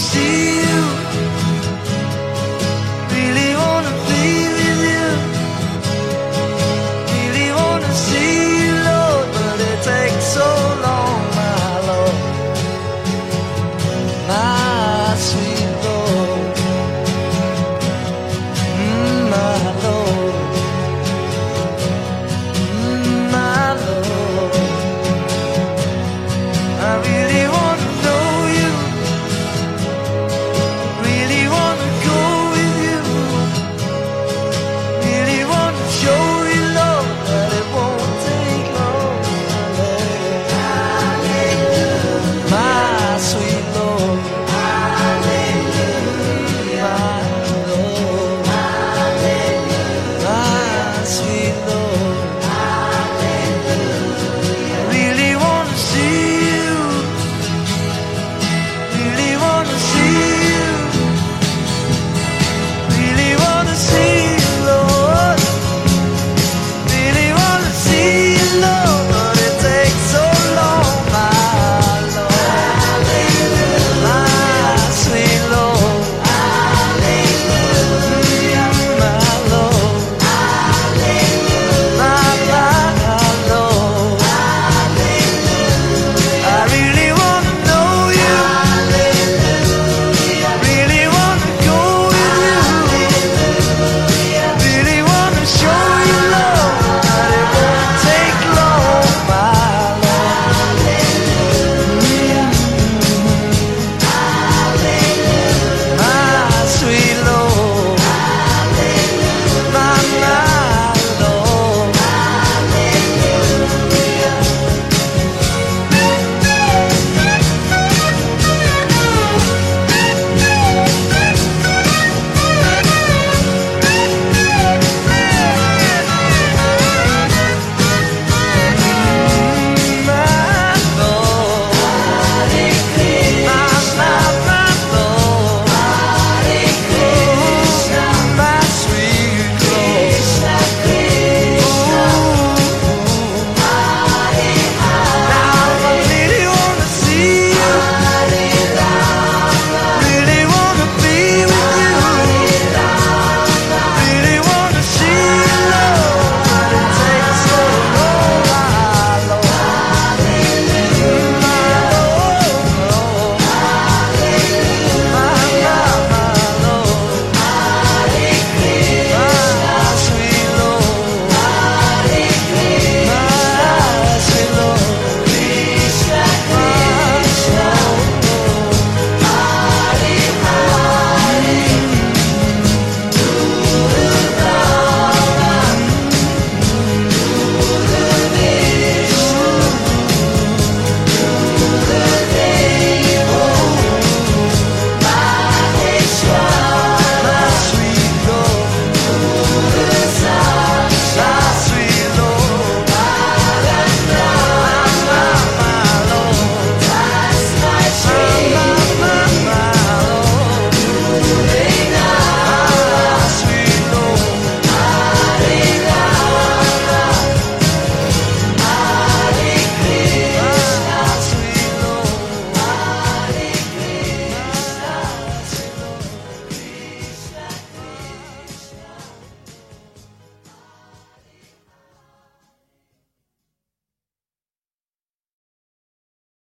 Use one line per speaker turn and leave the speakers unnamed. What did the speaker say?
see